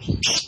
Peace.